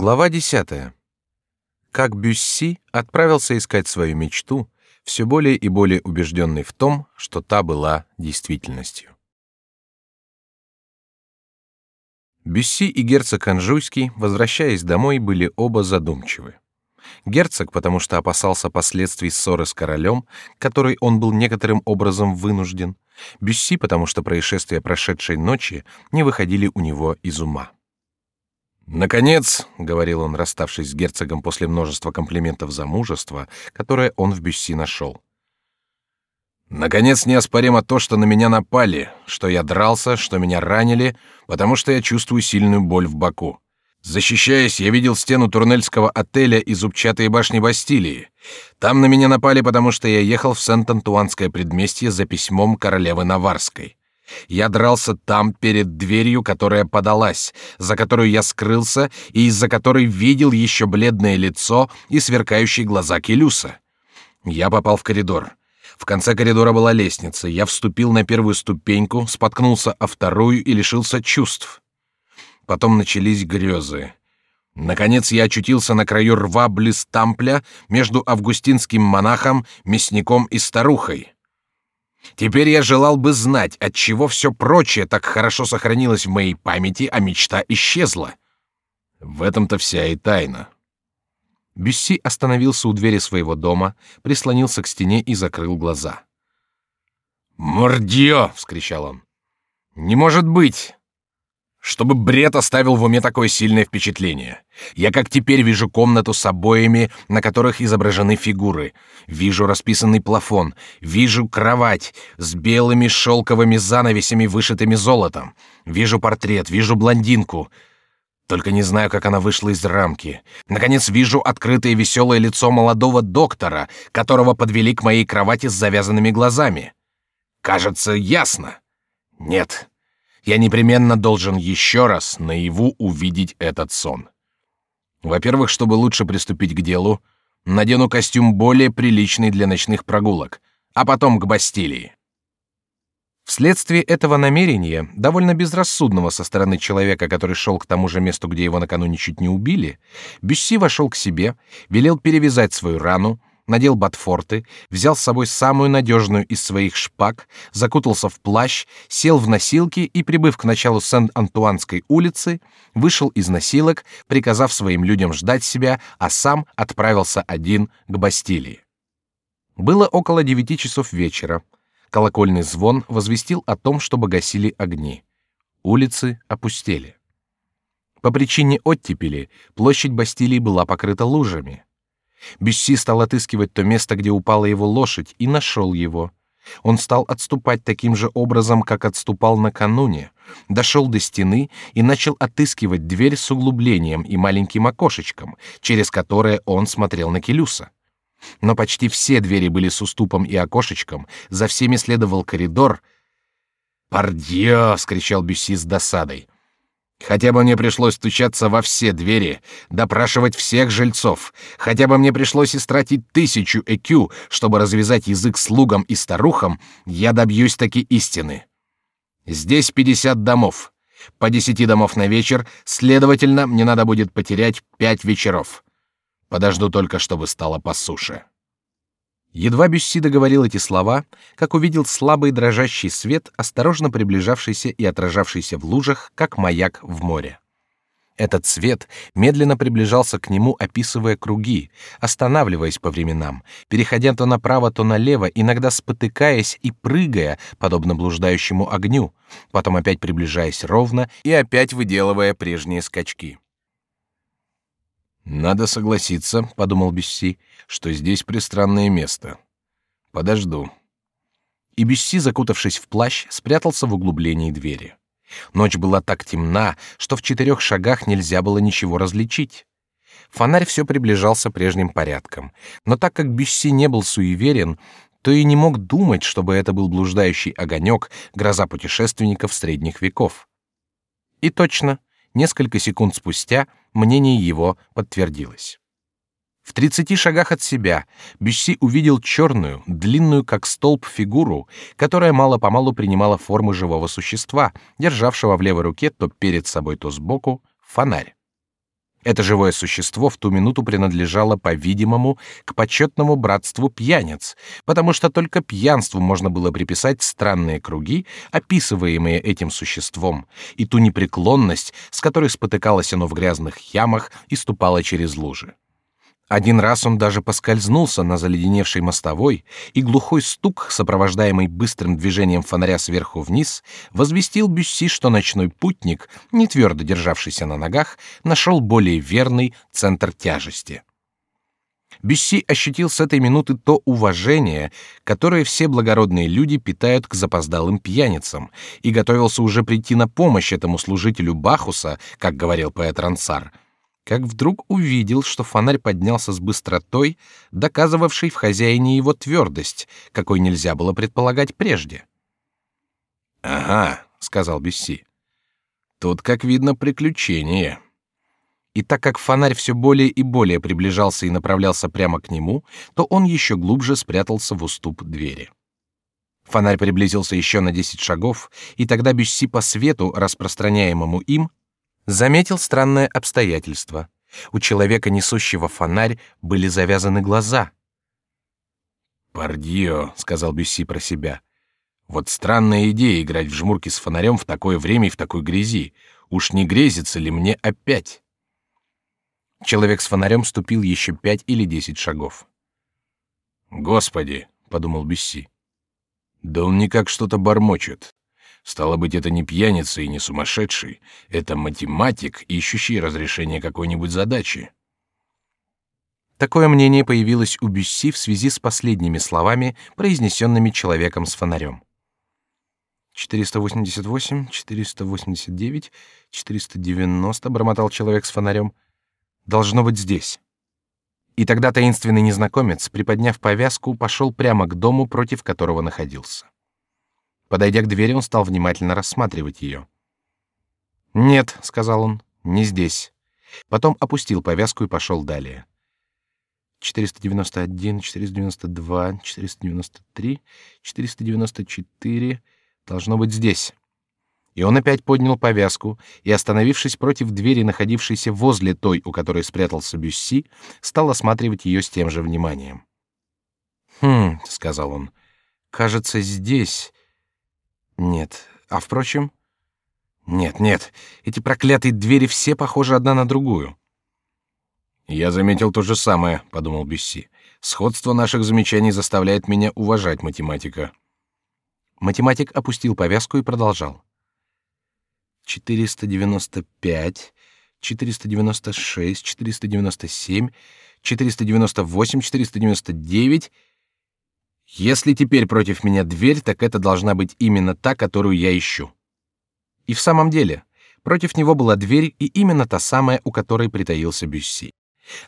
Глава десятая. Как Бюсси отправился искать свою мечту, все более и более убежденный в том, что та была действительностью. Бюсси и герцог Анжуйский, возвращаясь домой, были оба задумчивы. Герцог, потому что опасался последствий ссоры с королем, которой он был некоторым образом вынужден, Бюсси, потому что происшествия прошедшей ночи не выходили у него из ума. Наконец, говорил он, расставшись с герцогом после множества комплиментов за мужество, которое он в Бюсси нашел. Наконец неоспоримо то, что на меня напали, что я дрался, что меня ранили, потому что я чувствую сильную боль в боку. Защищаясь, я видел стену Турнельского отеля и зубчатые башни Бастилии. Там на меня напали, потому что я ехал в Сент-Антуанское предместье за письмом королевы Наварской. Я дрался там перед дверью, которая подалась, за которую я скрылся и из-за которой видел еще бледное лицо и сверкающие глаза Келюса. Я попал в коридор. В конце коридора была лестница. Я вступил на первую ступеньку, споткнулся о вторую и лишился чувств. Потом начались грезы. Наконец я очутился на краю рва близ Тампля между августинским монахом, мясником и старухой. Теперь я желал бы знать, от чего все прочее так хорошо сохранилось в моей памяти, а мечта исчезла. В этом-то вся и тайна. Бюсси остановился у двери своего дома, прислонился к стене и закрыл глаза. «Мордье!» — вскричал он. «Не может быть! Чтобы бред оставил в уме такое сильное впечатление. Я как теперь вижу комнату с обоями, на которых изображены фигуры. Вижу расписанный плафон, вижу кровать с белыми шелковыми занавесями, вышитыми золотом. Вижу портрет, вижу блондинку. Только не знаю, как она вышла из рамки. Наконец вижу открытое веселое лицо молодого доктора, которого подвели к моей кровати с завязанными глазами. Кажется, ясно. Нет, я непременно должен еще раз наяву увидеть этот сон. Во-первых, чтобы лучше приступить к делу, надену костюм более приличный для ночных прогулок, а потом к Бастилии. Вследствие этого намерения, довольно безрассудного со стороны человека, который шел к тому же месту, где его накануне чуть не убили, Бюсси вошел к себе, велел перевязать свою рану, надел ботфорты, взял с собой самую надежную из своих шпаг, закутался в плащ, сел в носилки и, прибыв к началу Сент-Антуанской улицы, вышел из носилок, приказав своим людям ждать себя, а сам отправился один к Бастилии. Было около девяти часов вечера. Колокольный звон возвестил о том, чтобы гасили огни. Улицы опустели. По причине оттепели площадь Бастилии была покрыта лужами. Бюсси стал отыскивать то место, где упала его лошадь, и нашел его. Он стал отступать таким же образом, как отступал накануне. Дошел до стены и начал отыскивать дверь с углублением и маленьким окошечком, через которое он смотрел на Келюса. Но почти все двери были с уступом и окошечком, за всеми следовал коридор. «Пардье!» — скричал Бюсси с досадой. Хотя бы мне пришлось стучаться во все двери, допрашивать всех жильцов, хотя бы мне пришлось истратить тысячу экю, чтобы развязать язык слугам и старухам, я добьюсь таки истины. Здесь пятьдесят домов, по десяти домов на вечер, следовательно, мне надо будет потерять пять вечеров. Подожду только, чтобы стало по суше. Едва Бюсси договорил эти слова, как увидел слабый дрожащий свет, осторожно приближавшийся и отражавшийся в лужах, как маяк в море. Этот свет медленно приближался к нему, описывая круги, останавливаясь по временам, переходя то направо, то налево, иногда спотыкаясь и прыгая, подобно блуждающему огню, потом опять приближаясь ровно и опять выделывая прежние скачки. Надо согласиться, подумал Бюсси, что здесь пристранное место. Подожду. И Бюсси, закутавшись в плащ, спрятался в углублении двери. Ночь была так темна, что в четырех шагах нельзя было ничего различить. Фонарь все приближался прежним порядком, но так как Бюсси не был суеверен, то и не мог думать, чтобы это был блуждающий огонек, гроза путешественников средних веков. И точно, несколько секунд спустя мнение его подтвердилось. В тридцати шагах от себя Бюсси увидел черную, длинную как столб фигуру, которая мало-помалу принимала формы живого существа, державшего в левой руке то перед собой, то сбоку фонарь. Это живое существо в ту минуту принадлежало, по-видимому, к почетному братству пьяниц, потому что только пьянству можно было приписать странные круги, описываемые этим существом, и ту непреклонность, с которой спотыкалось оно в грязных ямах и ступало через лужи. Один раз он даже поскользнулся на заледеневшей мостовой, и глухой стук, сопровождаемый быстрым движением фонаря сверху вниз, возвестил Бюсси, что ночной путник, не твердо державшийся на ногах, нашел более верный центр тяжести. Бюсси ощутил с этой минуты то уважение, которое все благородные люди питают к запоздалым пьяницам, и готовился уже прийти на помощь этому служителю Бахуса, как говорил поэт Рансар — как вдруг увидел, что фонарь поднялся с быстротой, доказывавшей в хозяине его твердость, какой нельзя было предполагать прежде. «Ага», — сказал Бесси, — «тут, как видно, приключение». И так как фонарь все более и более приближался и направлялся прямо к нему, то он еще глубже спрятался в уступ двери. Фонарь приблизился еще на десять шагов, и тогда Бюсси по свету, распространяемому им, заметил странное обстоятельство. У человека, несущего фонарь, были завязаны глаза. «Пардио», — сказал Бюсси про себя. «Вот странная идея играть в жмурки с фонарем в такое время и в такой грязи. Уж не грезится ли мне опять?» Человек с фонарем ступил еще пять или десять шагов. «Господи», — подумал Бюсси, — «да он никак что-то бормочет. Стало быть, это не пьяница и не сумасшедший, это математик, ищущий разрешение какой-нибудь задачи. Такое мнение появилось у Бюсси в связи с последними словами, произнесенными человеком с фонарем. 488, 489, 490, бормотал человек с фонарем. Должно быть здесь. И тогда таинственный незнакомец, приподняв повязку, пошел прямо к дому, против которого находился. Подойдя к двери, он стал внимательно рассматривать ее. «Нет», — сказал он, — «не здесь». Потом опустил повязку и пошел далее. 491, 492, 493, 494. Должно быть здесь. И он опять поднял повязку и, остановившись против двери, находившейся возле той, у которой спрятался Бюсси, стал осматривать ее с тем же вниманием. «Хм», — сказал он, — «кажется, здесь, нет. А впрочем... Нет, нет. Эти проклятые двери все похожи одна на другую. Я заметил то же самое, подумал Бюсси. Сходство наших замечаний заставляет меня уважать математика. Математик опустил повязку и продолжал. 495, 496, 497, 498, 499 если теперь против меня дверь, так это должна быть именно та, которую я ищу. И в самом деле, против него была дверь и именно та самая, у которой притаился Бюсси.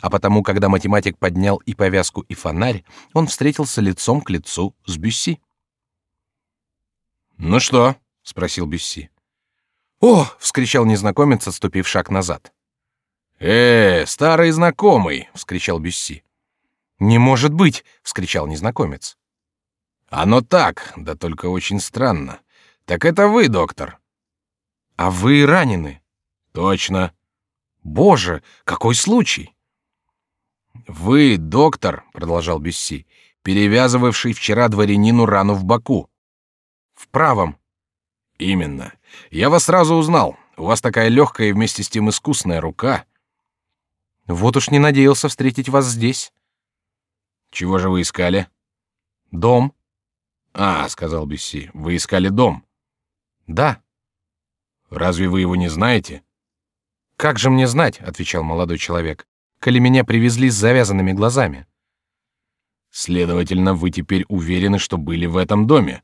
А потому, когда математик поднял и повязку, и фонарь, он встретился лицом к лицу с Бюсси. «Ну что?» — спросил Бюсси. «О!» — вскричал незнакомец, отступив шаг назад. «Э, старый знакомый!» — вскричал Бюсси. «Не может быть!» — вскричал незнакомец. Оно так, да только очень странно. Так это вы, доктор? А вы ранены? Точно. Боже, какой случай? Вы, доктор, продолжал Бесси, перевязывавший вчера дворянину рану в боку. В правом. Именно. Я вас сразу узнал. У вас такая легкая и вместе с тем искусная рука. Вот уж не надеялся встретить вас здесь. Чего же вы искали? Дом. А, сказал Бесси, вы искали дом? Да. Разве вы его не знаете? Как же мне знать, отвечал молодой человек, коли меня привезли с завязанными глазами. Следовательно, вы теперь уверены, что были в этом доме?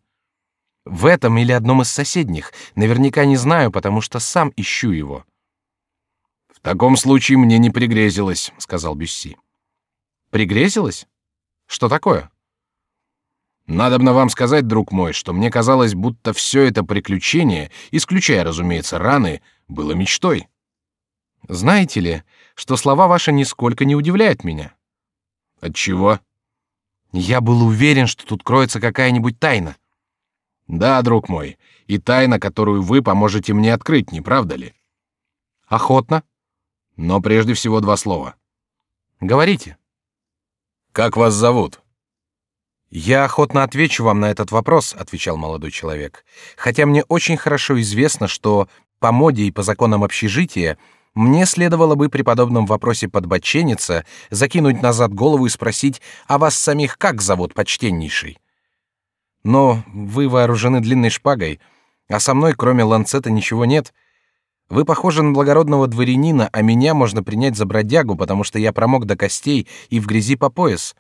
В этом или одном из соседних, наверняка не знаю, потому что сам ищу его. В таком случае мне не пригрезилось, сказал Бюсси. Пригрезилось? Что такое? Надобно вам сказать, друг мой, что мне казалось, будто все это приключение, исключая, разумеется, раны, было мечтой. Знаете ли, что слова ваши нисколько не удивляют меня? От чего? Я был уверен, что тут кроется какая-нибудь тайна. Да, друг мой, и тайна, которую вы поможете мне открыть, не правда ли? Охотно. Но прежде всего два слова. Говорите. Как вас зовут? Я охотно отвечу вам на этот вопрос, отвечал молодой человек. Хотя мне очень хорошо известно, что по моде и по законам общежития мне следовало бы при подобном вопросе подбочениться, закинуть назад голову и спросить, а вас самих как зовут, почтеннейший? Но вы вооружены длинной шпагой, а со мной, кроме ланцета, ничего нет. Вы похожи на благородного дворянина, а меня можно принять за бродягу, потому что я промок до костей и в грязи по пояс.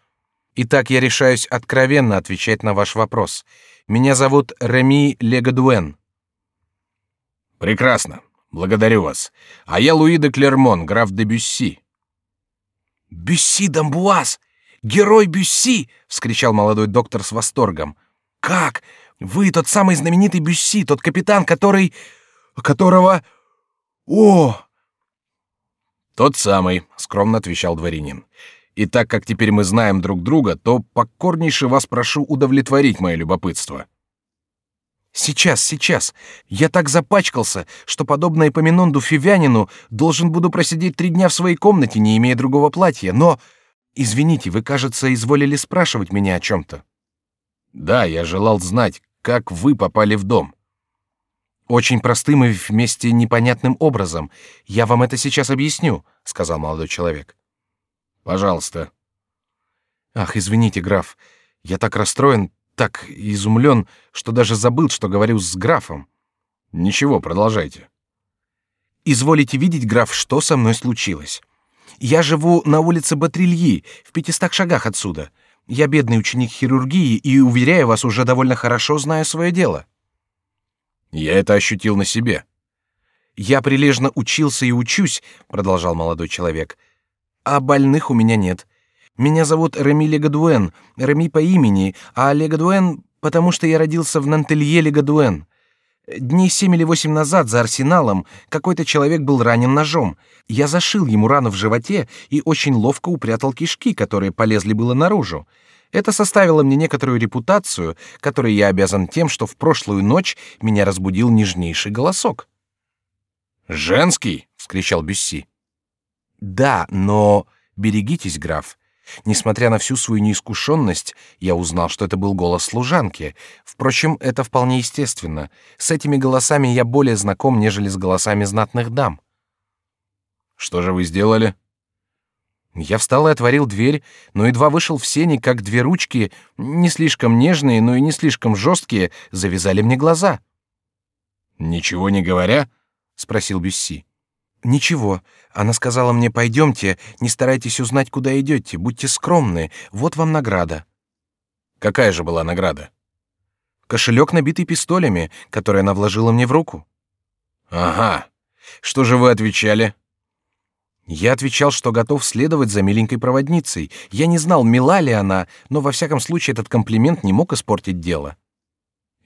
Итак, я решаюсь откровенно отвечать на ваш вопрос. Меня зовут Реми Легадуэн. Прекрасно. Благодарю вас. А я Луи де Клермон, граф де Бюсси. Бюсси d'Амбуаз, герой Бюсси! – вскричал молодой доктор с восторгом. Как? Вы тот самый знаменитый Бюсси, тот капитан, который, которого, о! Тот самый, скромно отвечал дворянин. И так как теперь мы знаем друг друга, то покорнейше вас прошу удовлетворить мое любопытство. Сейчас, сейчас. Я так запачкался, что подобно Эпоминонду Фивянину должен буду просидеть три дня в своей комнате, не имея другого платья. Но, извините, вы, кажется, изволили спрашивать меня о чем-то. Да, я желал знать, как вы попали в дом. Очень простым и вместе непонятным образом. Я вам это сейчас объясню, сказал молодой человек. Пожалуйста. Ах, извините, граф, я так расстроен, так изумлен, что даже забыл, что говорю с графом. Ничего, продолжайте. Изволите видеть, граф, что со мной случилось. Я живу на улице Батрильи, в пятистах шагах отсюда. Я бедный ученик хирургии и, уверяю вас, уже довольно хорошо знаю свое дело. Я это ощутил на себе. Я прилежно учился и учусь, продолжал молодой человек. А больных у меня нет. Меня зовут Реми Легадуэн, Реми по имени, а Легадуэн, потому что я родился в Нантелье Легадуэн. Дней семь или восемь назад за арсеналом какой-то человек был ранен ножом. Я зашил ему рану в животе и очень ловко упрятал кишки, которые полезли было наружу. Это составило мне некоторую репутацию, которой я обязан тем, что в прошлую ночь меня разбудил нежнейший голосок. Женский, вскричал Бюсси. Да, но берегитесь, граф. Несмотря на всю свою неискушенность, я узнал, что это был голос служанки. Впрочем, это вполне естественно. С этими голосами я более знаком, нежели с голосами знатных дам. Что же вы сделали? Я встал и отворил дверь, но едва вышел в сени, как две ручки, не слишком нежные, но и не слишком жесткие, завязали мне глаза. Ничего не говоря, спросил Бюсси. Ничего. Она сказала мне: пойдемте, не старайтесь узнать, куда идете, будьте скромны. Вот вам награда. Какая же была награда? Кошелек, набитый пистолями, который она вложила мне в руку. Ага. Что же вы отвечали? Я отвечал, что готов следовать за миленькой проводницей. Я не знал, мила ли она, но во всяком случае этот комплимент не мог испортить дело.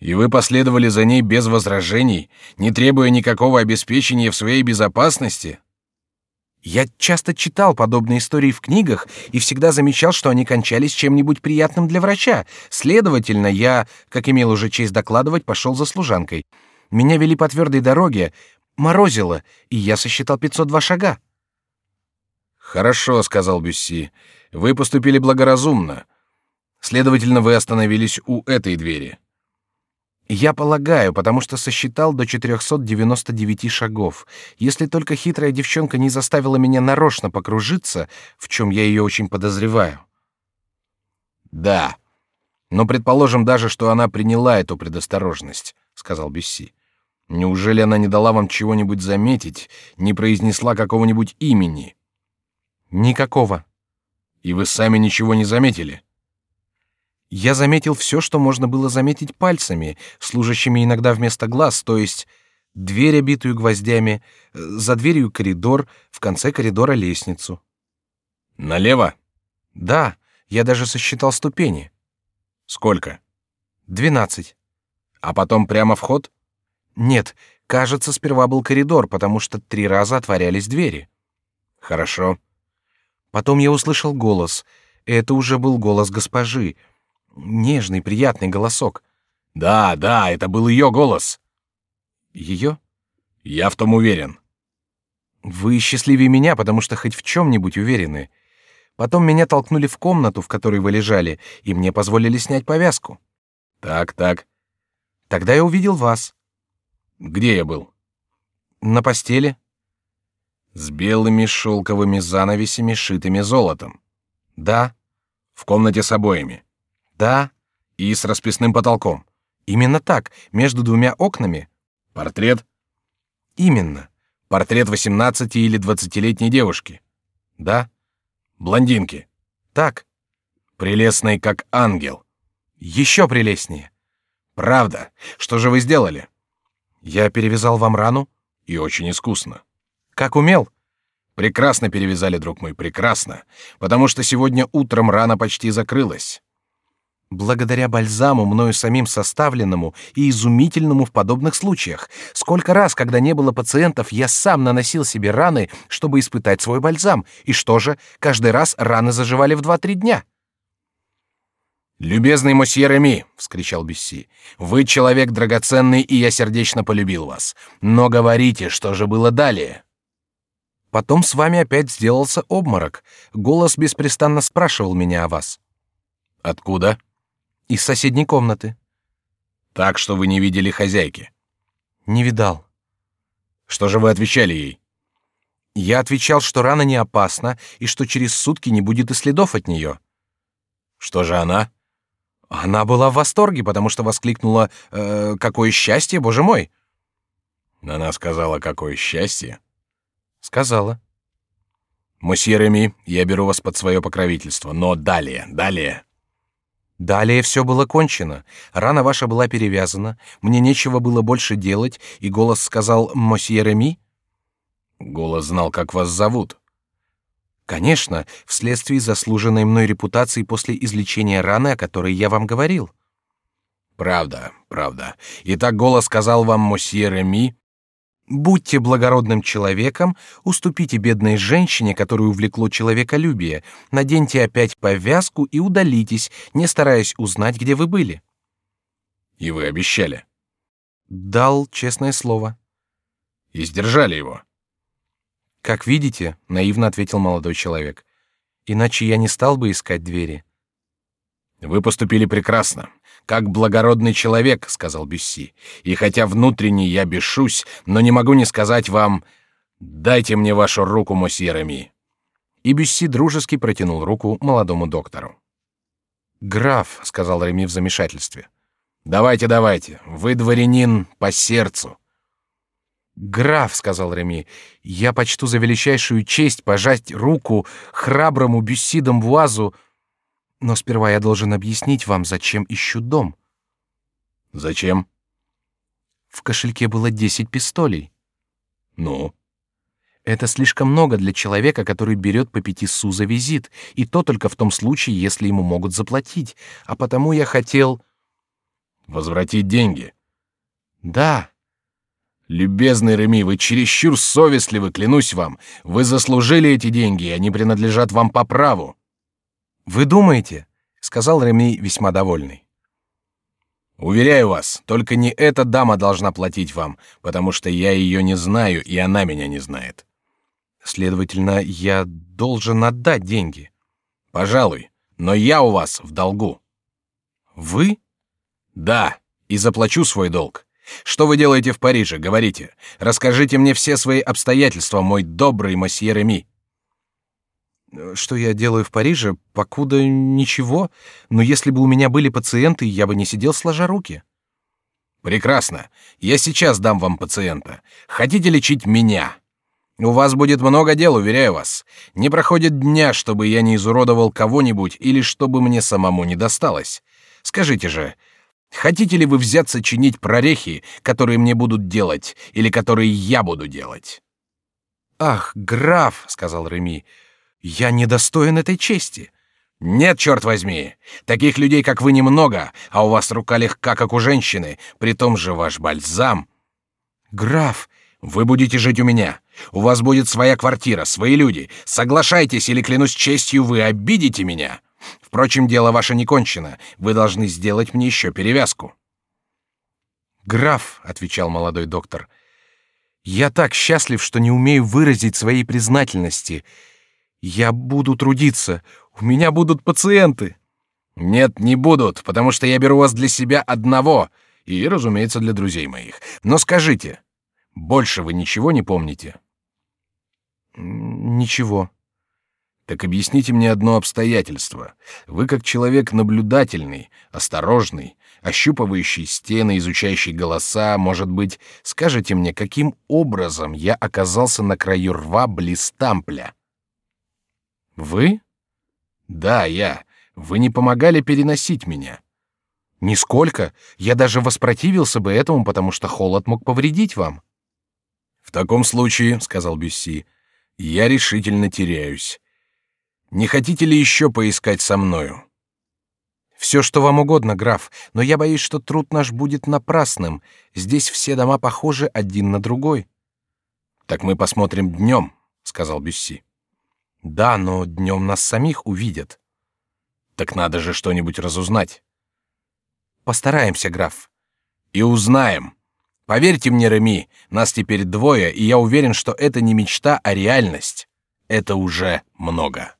И вы последовали за ней без возражений, не требуя никакого обеспечения в своей безопасности? Я часто читал подобные истории в книгах и всегда замечал, что они кончались чем-нибудь приятным для врача. Следовательно, я, как имел уже честь докладывать, пошел за служанкой. Меня вели по твердой дороге, морозило, и я сосчитал 502 шага. Хорошо, сказал Бюсси. Вы поступили благоразумно. Следовательно, вы остановились у этой двери. Я полагаю, потому что сосчитал до 499 шагов. Если только хитрая девчонка не заставила меня нарочно покружиться, в чем я ее очень подозреваю. Да, но предположим даже, что она приняла эту предосторожность, сказал Бесси. Неужели она не дала вам чего-нибудь заметить, не произнесла какого-нибудь имени? Никакого. И вы сами ничего не заметили? Я заметил все, что можно было заметить пальцами, служащими иногда вместо глаз, то есть дверь, обитую гвоздями, э, за дверью коридор, в конце коридора лестницу. Налево? Да, я даже сосчитал ступени. Сколько? Двенадцать. А потом прямо вход? Нет, кажется, сперва был коридор, потому что три раза отворялись двери. Хорошо. Потом я услышал голос. Это уже был голос госпожи, Нежный, приятный голосок. Да, да, это был ее голос. Ее? Я в том уверен. Вы счастливее меня, потому что хоть в чем-нибудь уверены. Потом меня толкнули в комнату, в которой вы лежали, и мне позволили снять повязку. Так, так. Тогда я увидел вас. Где я был? На постели. С белыми шелковыми занавесями, шитыми золотом. Да. В комнате с обоями. Да. И с расписным потолком. Именно так, между двумя окнами. Портрет? Именно. Портрет 18 или 20-летней девушки. Да. Блондинки. Так. Прелестной, как ангел. Еще прелестнее. Правда. Что же вы сделали? Я перевязал вам рану. И очень искусно. Как умел. Прекрасно перевязали, друг мой, прекрасно, потому что сегодня утром рана почти закрылась. Благодаря бальзаму, мною самим составленному и изумительному в подобных случаях. Сколько раз, когда не было пациентов, я сам наносил себе раны, чтобы испытать свой бальзам. И что же, каждый раз раны заживали в два-три дня. «Любезный мосье Реми!» — вскричал Бюсси. «Вы человек драгоценный, и я сердечно полюбил вас. Но говорите, что же было далее?» Потом с вами опять сделался обморок. Голос беспрестанно спрашивал меня о вас. Откуда? Из соседней комнаты. Так что вы не видели хозяйки? Не видал. Что же вы отвечали ей? Я отвечал, что рана не опасна и что через сутки не будет и следов от нее. Что же она? Она была в восторге, потому что воскликнула: э, "Какое счастье, боже мой!" Она сказала: "Какое счастье!" Сказала. Мосье Реми, я беру вас под свое покровительство, но далее, далее. Далее все было кончено. Рана ваша была перевязана. Мне нечего было больше делать, и голос сказал «Мосье Реми». Голос знал, как вас зовут. Конечно, вследствие заслуженной мной репутации после излечения раны, о которой я вам говорил. Правда, правда. Итак, голос сказал вам «Мосье Реми», Будьте благородным человеком, уступите бедной женщине, которую увлекло человеколюбие, наденьте опять повязку и удалитесь, не стараясь узнать, где вы были. И вы обещали? Дал честное слово. И сдержали его? Как видите, наивно ответил молодой человек. Иначе я не стал бы искать двери. Вы поступили прекрасно как благородный человек, сказал Бюсси. И хотя внутренне я бешусь, но не могу не сказать вам: дайте мне вашу руку, мосье Реми. И Бюсси дружески протянул руку молодому доктору. Граф, сказал Реми в замешательстве. Давайте, давайте, вы дворянин по сердцу. Граф, сказал Реми, я почту за величайшую честь пожать руку храброму Бюсси Дамбуазу, но сперва я должен объяснить вам, зачем ищу дом. Зачем? В кошельке было десять пистолей. Ну? Это слишком много для человека, который берет по пяти су за визит, и то только в том случае, если ему могут заплатить. А потому я хотел возвратить деньги. Да. Любезный Реми, вы чересчур совестливы, клянусь вам. Вы заслужили эти деньги, и они принадлежат вам по праву. Вы думаете? сказал Реми весьма довольный. Уверяю вас, только не эта дама должна платить вам, потому что я ее не знаю и она меня не знает. Следовательно, я должен отдать деньги. Пожалуй, но я у вас в долгу. Вы? Да, и заплачу свой долг. Что вы делаете в Париже? Говорите. Расскажите мне все свои обстоятельства, мой добрый месье Реми. Что я делаю в Париже? Покуда ничего. Но если бы у меня были пациенты, я бы не сидел сложа руки. Прекрасно. Я сейчас дам вам пациента. Хотите лечить меня? У вас будет много дел, уверяю вас. Не проходит дня, чтобы я не изуродовал кого-нибудь или чтобы мне самому не досталось. Скажите же, хотите ли вы взяться чинить прорехи, которые мне будут делать или которые я буду делать? Ах, граф, сказал Реми, я недостоин этой чести. Нет, черт возьми, таких людей, как вы, немного, а у вас рука легка, как у женщины. При том же ваш бальзам. Граф, вы будете жить у меня. У вас будет своя квартира, свои люди. Соглашайтесь, или клянусь честью, вы обидите меня. Впрочем, дело ваше не кончено. Вы должны сделать мне еще перевязку. Граф, отвечал молодой доктор, Я так счастлив, что не умею выразить своей признательности. Я буду трудиться. У меня будут пациенты. Нет, не будут, потому что я беру вас для себя одного и, разумеется, для друзей моих. Но скажите, больше вы ничего не помните? Ничего. Так объясните мне одно обстоятельство. Вы как человек наблюдательный, осторожный, ощупывающий стены, изучающий голоса, может быть, скажете мне, каким образом я оказался на краю рва близ Тампля? Вы? Да, я. Вы не помогали переносить меня. Нисколько. Я даже воспротивился бы этому, потому что холод мог повредить вам. В таком случае, сказал Бюсси, я решительно теряюсь. Не хотите ли еще поискать со мною? Все, что вам угодно, граф, но я боюсь, что труд наш будет напрасным. Здесь все дома похожи один на другой. Так мы посмотрим днем, сказал Бюсси. Да, но днем нас самих увидят. Так надо же что-нибудь разузнать. Постараемся, граф. И узнаем. Поверьте мне, Реми, нас теперь двое, и я уверен, что это не мечта, а реальность. Это уже много.